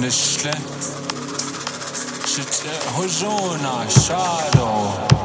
Nicht schlecht. Shit, Hujuna, Shadow.